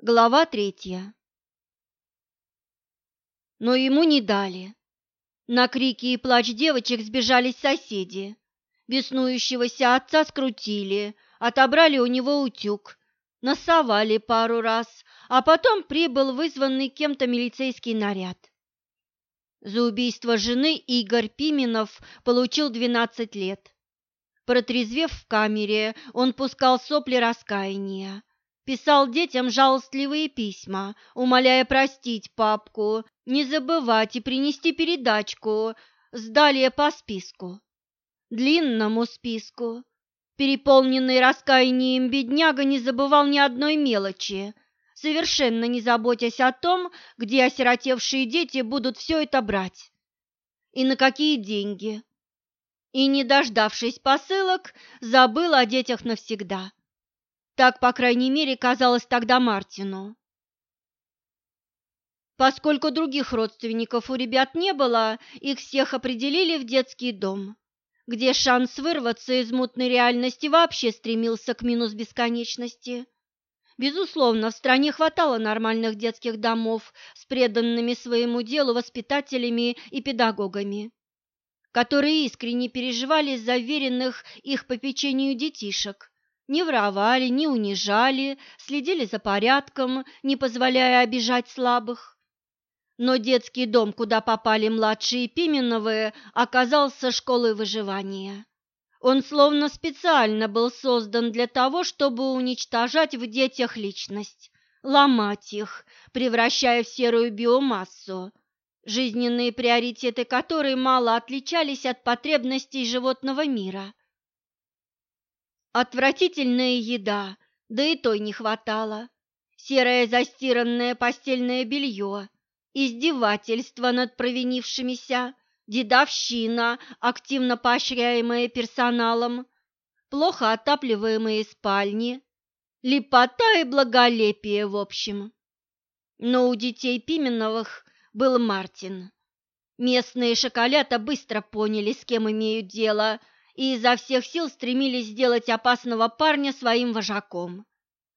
Глава третья. Но ему не дали. На крики и плач девочек сбежались соседи. Беснующегося отца скрутили, отобрали у него утюг, насовали пару раз, а потом прибыл вызванный кем-то милицейский наряд. За убийство жены Игорь Пименов получил 12 лет. Протрезвев в камере, он пускал сопли раскаяния писал детям жалостливые письма, умоляя простить папку, не забывать и принести передачку с далее по списку. Длинному списку. Переполненный раскаянием бедняга не забывал ни одной мелочи, совершенно не заботясь о том, где осиротевшие дети будут все это брать и на какие деньги. И, не дождавшись посылок, забыл о детях навсегда. Так, по крайней мере, казалось тогда Мартину. Поскольку других родственников у ребят не было, их всех определили в детский дом, где шанс вырваться из мутной реальности вообще стремился к минус бесконечности. Безусловно, в стране хватало нормальных детских домов с преданными своему делу воспитателями и педагогами, которые искренне переживали за веренных их попечению детишек не воровали, не унижали, следили за порядком, не позволяя обижать слабых. Но детский дом, куда попали младшие Пименовые, оказался школой выживания. Он словно специально был создан для того, чтобы уничтожать в детях личность, ломать их, превращая в серую биомассу, жизненные приоритеты которой мало отличались от потребностей животного мира. Отвратительная еда, да и той не хватало. Серое застиранное постельное белье, издевательство над провинившимися, дедовщина, активно поощряемая персоналом, плохо отапливаемые спальни, лепота и благолепие в общем. Но у детей Пименовых был Мартин. Местные шоколята быстро поняли, с кем имеют дело – и изо всех сил стремились сделать опасного парня своим вожаком.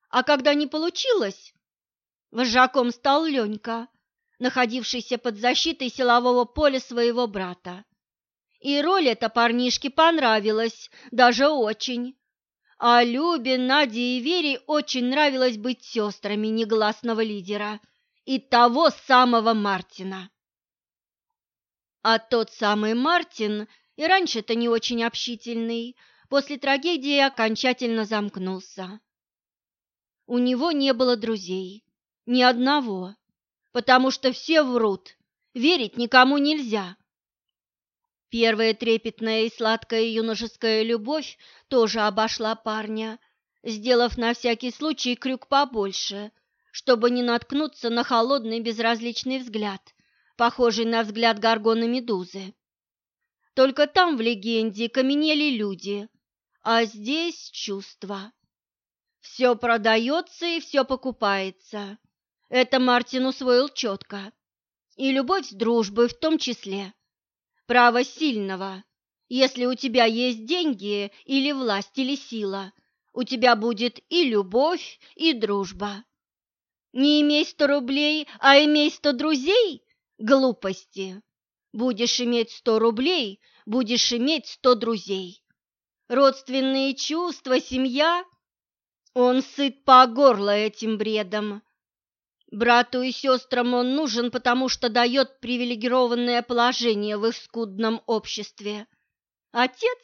А когда не получилось, вожаком стал Ленька, находившийся под защитой силового поля своего брата. И роль эта парнишке понравилась, даже очень. А Любе, Наде и Вере очень нравилось быть сестрами негласного лидера и того самого Мартина. А тот самый Мартин и раньше-то не очень общительный, после трагедии окончательно замкнулся. У него не было друзей, ни одного, потому что все врут, верить никому нельзя. Первая трепетная и сладкая юношеская любовь тоже обошла парня, сделав на всякий случай крюк побольше, чтобы не наткнуться на холодный безразличный взгляд, похожий на взгляд горгона Медузы. Только там в легенде каменели люди, а здесь чувства. Все продается и все покупается. Это Мартин усвоил четко. И любовь с дружбой в том числе. Право сильного. Если у тебя есть деньги или власть или сила, у тебя будет и любовь, и дружба. Не имей сто рублей, а имей сто друзей – глупости. Будешь иметь сто рублей, будешь иметь сто друзей. Родственные чувства, семья – он сыт по горло этим бредом. Брату и сестрам он нужен, потому что дает привилегированное положение в их скудном обществе. Отец,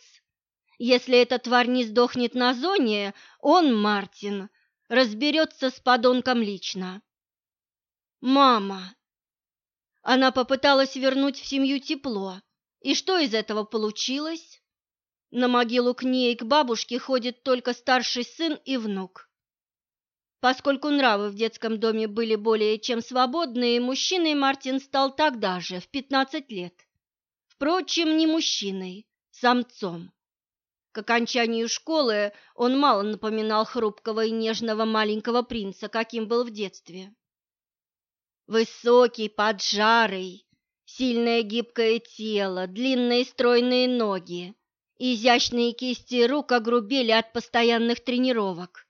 если эта тварь не сдохнет на зоне, он, Мартин, разберется с подонком лично. Мама, она попыталась вернуть в семью тепло. И что из этого получилось? На могилу к ней и к бабушке ходит только старший сын и внук. Поскольку нравы в детском доме были более чем свободные, мужчиной Мартин стал тогда же, в 15 лет. Впрочем, не мужчиной, самцом. К окончанию школы он мало напоминал хрупкого и нежного маленького принца, каким был в детстве. Высокий, поджарый, сильное гибкое тело, длинные стройные ноги, изящные кисти рук огрубели от постоянных тренировок.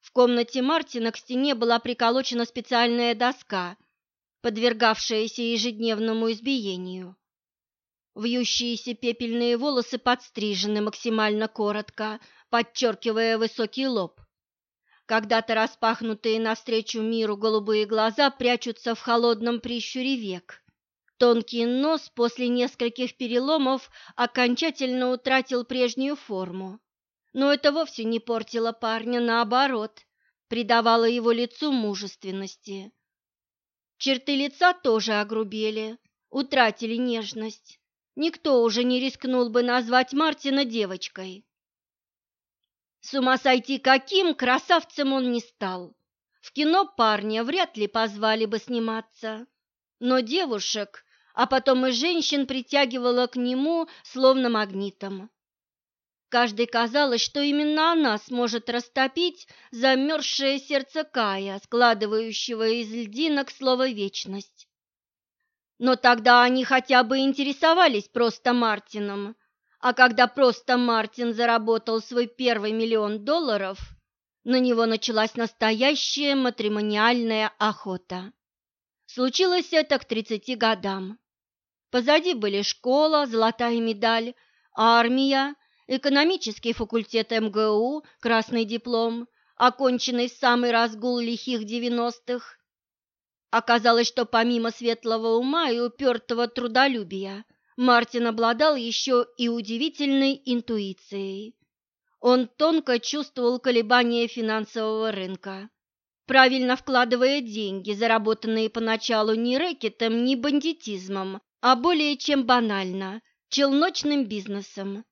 В комнате Мартина к стене была приколочена специальная доска, подвергавшаяся ежедневному избиению. Вьющиеся пепельные волосы подстрижены максимально коротко, подчеркивая высокий лоб. Когда-то распахнутые навстречу миру голубые глаза прячутся в холодном прищуре век. Тонкий нос после нескольких переломов окончательно утратил прежнюю форму. Но это вовсе не портило парня, наоборот, придавало его лицу мужественности. Черты лица тоже огрубели, утратили нежность. Никто уже не рискнул бы назвать Мартина девочкой. С ума сойти каким красавцем он не стал. В кино парня вряд ли позвали бы сниматься. Но девушек, а потом и женщин притягивало к нему словно магнитом. Каждой казалось, что именно она сможет растопить замерзшее сердце Кая, складывающего из льдинок слово «вечность». Но тогда они хотя бы интересовались просто Мартином, а когда просто Мартин заработал свой первый миллион долларов, на него началась настоящая матримониальная охота. Случилось это к 30 годам. Позади были школа, золотая медаль, армия, экономический факультет МГУ, красный диплом, оконченный самый разгул лихих девяностых. Оказалось, что помимо светлого ума и упертого трудолюбия, Мартин обладал еще и удивительной интуицией. Он тонко чувствовал колебания финансового рынка, правильно вкладывая деньги, заработанные поначалу не рэкетом, не бандитизмом, а более чем банально – челночным бизнесом.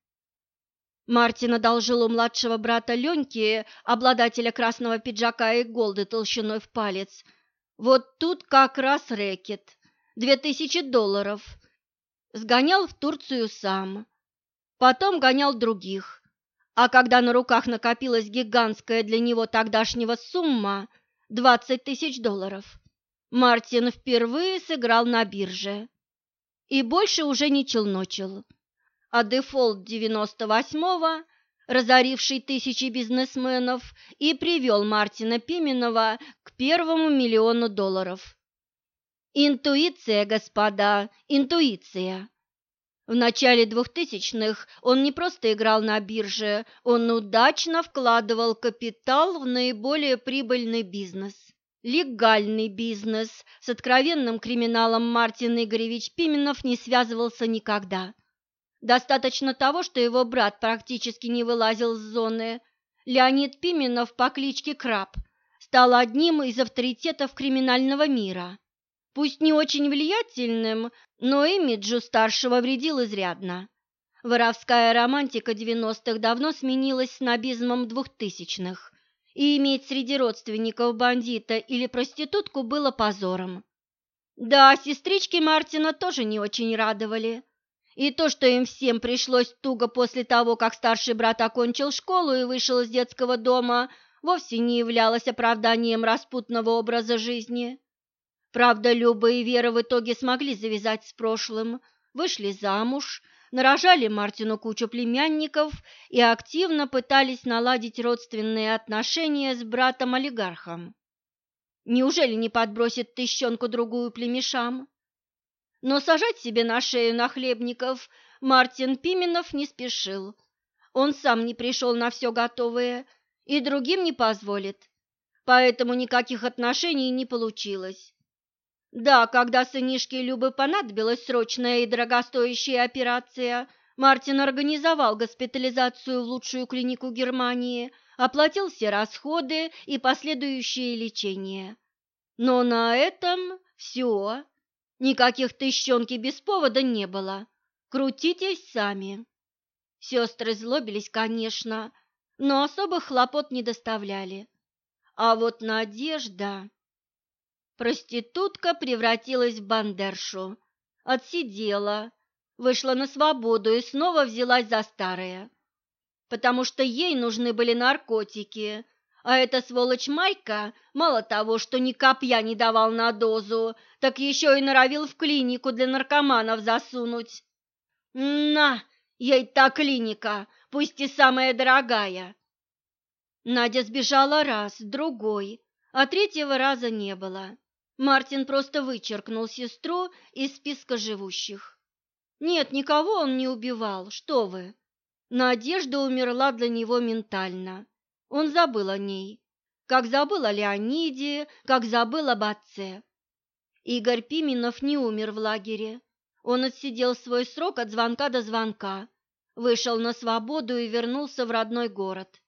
Мартин одолжил у младшего брата Леньки, обладателя красного пиджака и голды толщиной в палец. Вот тут как раз рэкет. Две тысячи долларов. Сгонял в Турцию сам. Потом гонял других. А когда на руках накопилась гигантская для него тогдашнего сумма – двадцать тысяч долларов, Мартин впервые сыграл на бирже. И больше уже не челночил а дефолт 98-го, разоривший тысячи бизнесменов, и привел Мартина Пименова к первому миллиону долларов. Интуиция, господа, интуиция. В начале двухтысячных он не просто играл на бирже, он удачно вкладывал капитал в наиболее прибыльный бизнес. Легальный бизнес с откровенным криминалом Мартин Игоревич Пименов не связывался никогда. Достаточно того, что его брат практически не вылазил с зоны. Леонид Пименов по кличке Краб стал одним из авторитетов криминального мира. Пусть не очень влиятельным, но имиджу старшего вредил изрядно. Воровская романтика 90-х давно сменилась снобизмом двухтысячных, и иметь среди родственников бандита или проститутку было позором. Да, сестрички Мартина тоже не очень радовали. И то, что им всем пришлось туго после того, как старший брат окончил школу и вышел из детского дома, вовсе не являлось оправданием распутного образа жизни. Правда, Люба и Вера в итоге смогли завязать с прошлым, вышли замуж, нарожали Мартину кучу племянников и активно пытались наладить родственные отношения с братом-олигархом. Неужели не подбросит тыщенку-другую племешам? Но сажать себе на шею нахлебников Мартин Пименов не спешил. Он сам не пришел на все готовое и другим не позволит, поэтому никаких отношений не получилось. Да, когда сынишке Любы понадобилась срочная и дорогостоящая операция, Мартин организовал госпитализацию в лучшую клинику Германии, оплатил все расходы и последующее лечение. Но на этом все. Никаких тыщенки без повода не было. Крутитесь сами. Сестры злобились, конечно, но особых хлопот не доставляли. А вот Надежда... Проститутка превратилась в бандершу, отсидела, вышла на свободу и снова взялась за старое, потому что ей нужны были наркотики, а эта сволочь Майка мало того, что ни копья не давал на дозу, так еще и норовил в клинику для наркоманов засунуть. На, ей та клиника, пусть и самая дорогая. Надя сбежала раз, другой, а третьего раза не было. Мартин просто вычеркнул сестру из списка живущих. Нет, никого он не убивал, что вы. Надежда умерла для него ментально. Он забыл о ней, как забыл о Леониде, как забыл об отце. Игорь Пименов не умер в лагере. Он отсидел свой срок от звонка до звонка, вышел на свободу и вернулся в родной город.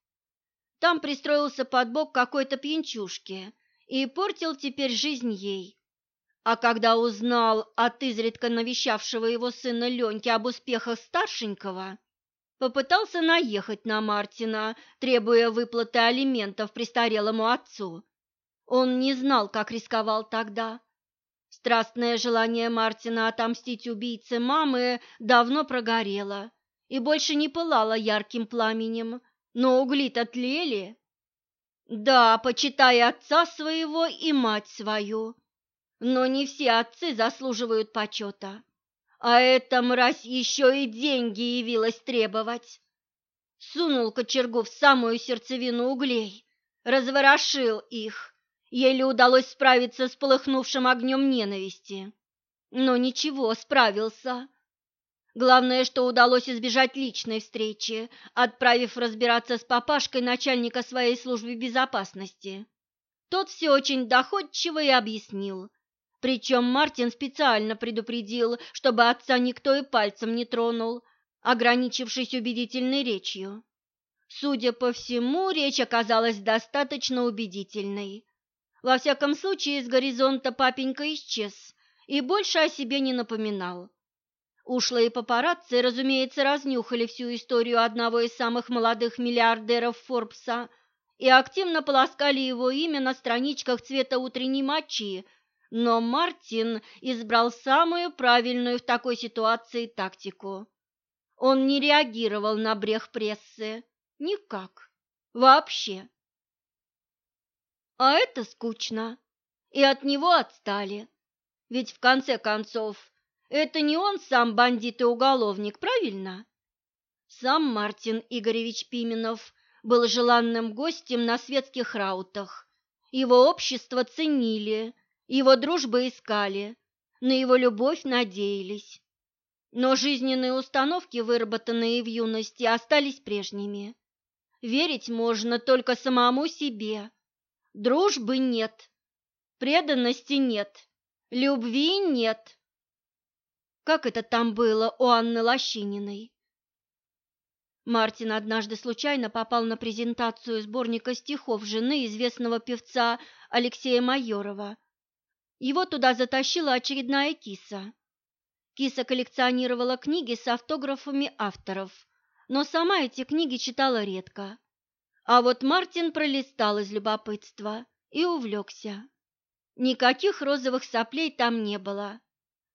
Там пристроился под бок какой-то пьянчушке и портил теперь жизнь ей. А когда узнал от изредка навещавшего его сына Леньки об успехах старшенького, попытался наехать на Мартина, требуя выплаты алиментов престарелому отцу. Он не знал, как рисковал тогда. Страстное желание Мартина отомстить убийце мамы давно прогорело и больше не пылало ярким пламенем, но угли-то тлели. Да, почитай отца своего и мать свою, но не все отцы заслуживают почета. А эта мразь еще и деньги явилась требовать. Сунул кочергу в самую сердцевину углей, разворошил их. Еле удалось справиться с полыхнувшим огнем ненависти. Но ничего, справился. Главное, что удалось избежать личной встречи, отправив разбираться с папашкой начальника своей службы безопасности. Тот все очень доходчиво и объяснил. Причем Мартин специально предупредил, чтобы отца никто и пальцем не тронул, ограничившись убедительной речью. Судя по всему, речь оказалась достаточно убедительной. Во всяком случае, с горизонта папенька исчез и больше о себе не напоминал. Ушлые папарацци, разумеется, разнюхали всю историю одного из самых молодых миллиардеров Форбса и активно полоскали его имя на страничках цвета утренней мочи, но Мартин избрал самую правильную в такой ситуации тактику. Он не реагировал на брех прессы. Никак. Вообще. А это скучно. И от него отстали. Ведь в конце концов это не он сам бандит и уголовник, правильно? Сам Мартин Игоревич Пименов был желанным гостем на светских раутах. Его общество ценили, его дружбы искали, на его любовь надеялись. Но жизненные установки, выработанные в юности, остались прежними. Верить можно только самому себе. Дружбы нет, преданности нет, любви нет. Как это там было у Анны Лощининой? Мартин однажды случайно попал на презентацию сборника стихов жены известного певца Алексея Майорова. Его туда затащила очередная киса. Киса коллекционировала книги с автографами авторов, но сама эти книги читала редко. А вот Мартин пролистал из любопытства и увлекся. Никаких розовых соплей там не было,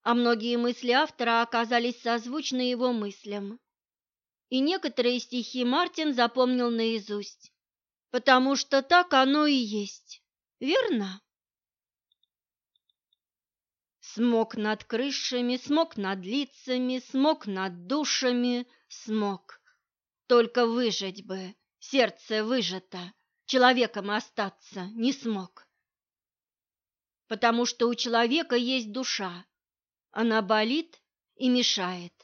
а многие мысли автора оказались созвучны его мыслям. И некоторые стихи Мартин запомнил наизусть, потому что так оно и есть, верно? Смог над крышами, смог над лицами, смог над душами, смог. Только выжить бы, сердце выжато, человеком остаться не смог. Потому что у человека есть душа, она болит и мешает.